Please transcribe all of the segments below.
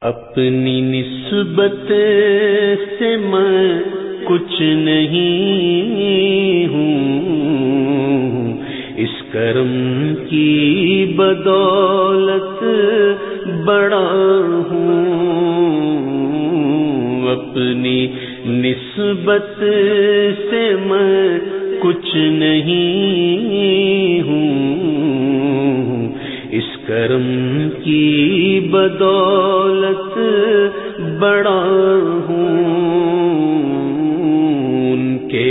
اپنی نسبت سے میں کچھ نہیں ہوں۔ اس کرم کی بدولت بڑا ہوں۔ اپنی نسبت سے میں کچھ نہیں ہوں۔ اس کرم کی بدولت بڑا ہوں۔ ان کے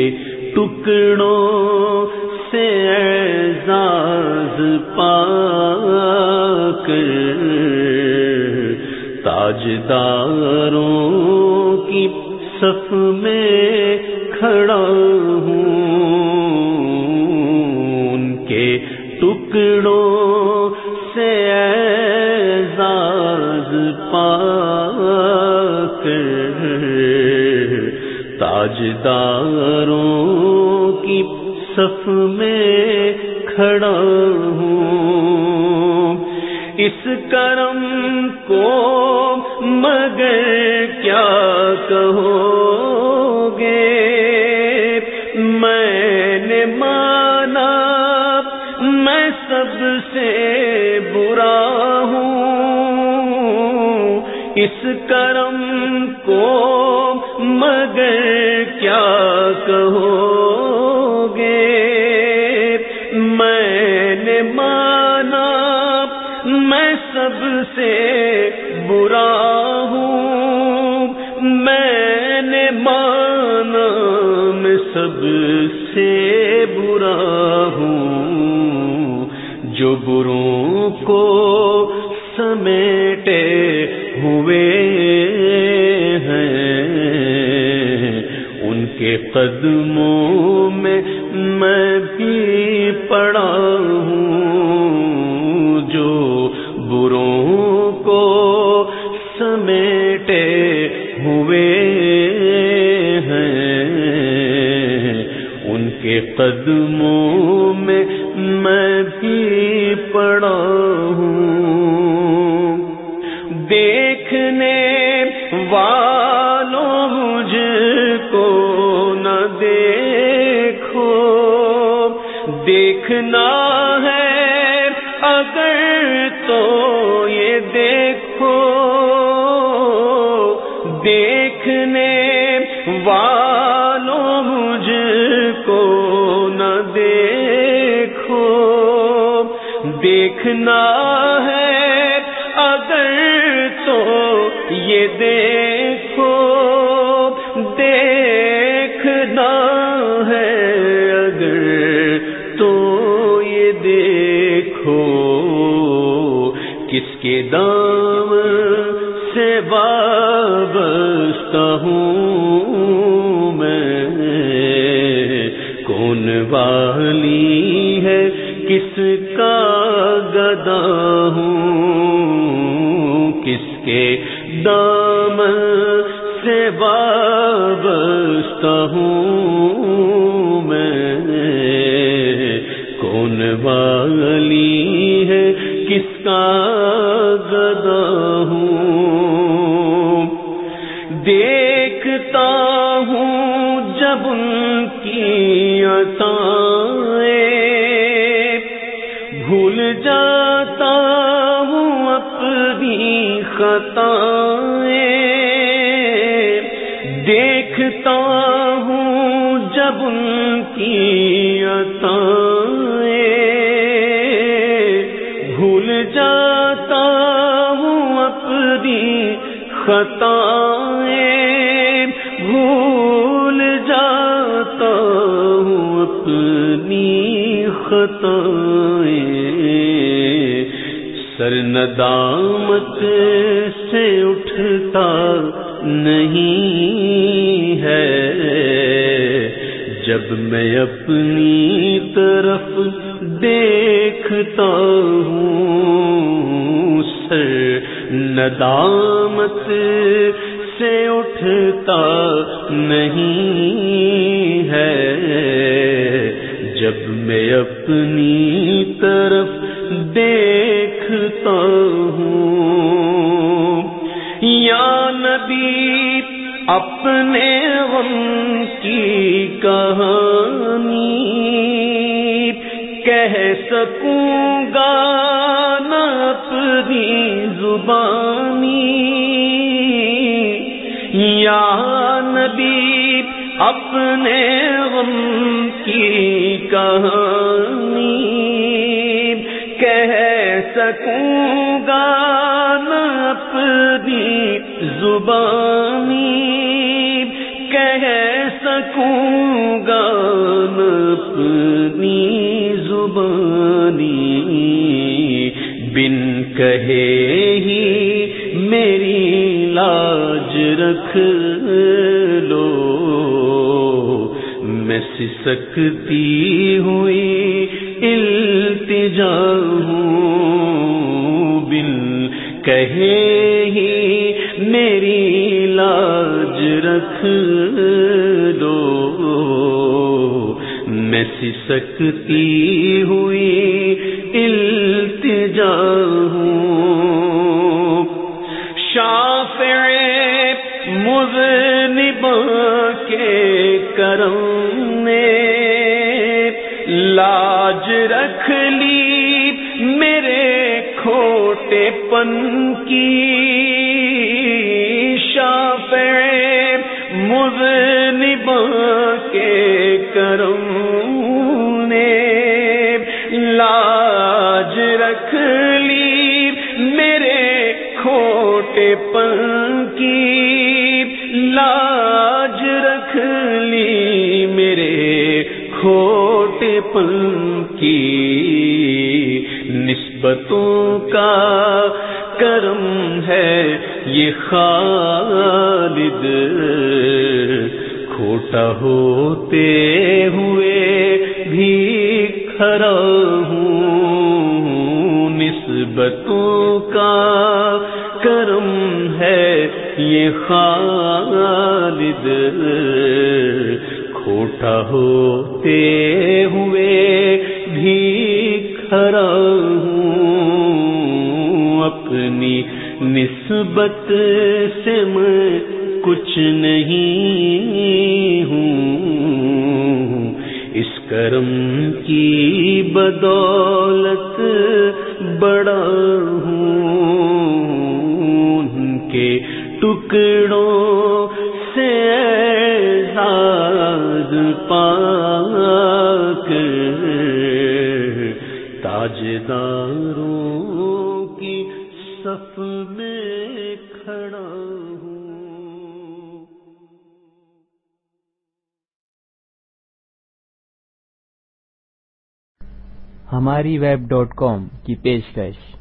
ٹکڑوں سے اعزاز پا کر تاجداروں کی صف میں کھڑا ہوں۔ ان کے ٹکڑوں تاجداروں کی صف میں کھڑا ہوں۔ اس کرم کو مگر کیا کہو کو مگر کیا کہو گے میں نے مانا میں سب سے برا ہوں۔ میں نے مانا میں سب سے برا ہوں۔ جو بروں کو سمیٹے ہوئے کے قدموں میں میں بھی پڑا ہوں جو بروں کو سمیٹے ہوئے ہیں۔ ان کے قدموں میں میں دیکھنا ہے۔ اگر تو یہ دیکھو۔ دیکھنے والوں مجھ کو نہ دیکھو۔ دیکھنا کے دام سے وابستہ ہوں میں۔ کون والی ہے؟ کس کا گدا ہوں؟ کس کے دام سے وابستہ ہوں میں؟ کون والی ہے؟ کس کا کی عطائیں۔ بھول جاتا ہوں اپنی خطائیں۔ دیکھتا ہوں جب ان کی عطائیں۔ بھول جاتا ہوں اپنی خطائیں۔ سر ندامت سے اٹھتا نہیں ہے۔ جب میں اپنی طرف دیکھتا ہوں سر ندامت سے اٹھتا نہیں ہے۔ جب میں اپنی طرف دیکھتا ہوں۔ یا نبی، اپنے غم کی کہانی کہہ سکوں گا نہ اپنی زبانی۔ یا نبی، اپنے غم کہانی کہہ سکوں گا اپنی زبانی کہہ سکوں گا اپنی زبانی بن کہے ہی میری لاج رکھ سکتی ہوئی التجا ہوں بن کہے ہی میری لاج رکھ دو۔ میں سکتی ہوئی التجا رکھ میرے کھوٹے پن کی شافع مذنب کے کرم نے لاج رکھ لی میرے کھوٹے پن کی لاج رکھ لی میرے کھوٹے پن کی نسبتوں کا کرم ہے یہ خالد کھوٹا ہوتے ہوئے بھی کھڑا ہوں۔ نسبتوں کا کرم ہے یہ خالد کھوٹا ہوتے ہوئے اپنی نسبت سے میں کچھ نہیں ہوں۔ اس کرم کی بدولت بڑا ہوں۔ ان کے ٹکڑوں سے اعزاز پاک۔ تاجداروں صف میں کھڑا ہوں۔ ہماری ویب ڈاٹ کام کی پیشکش۔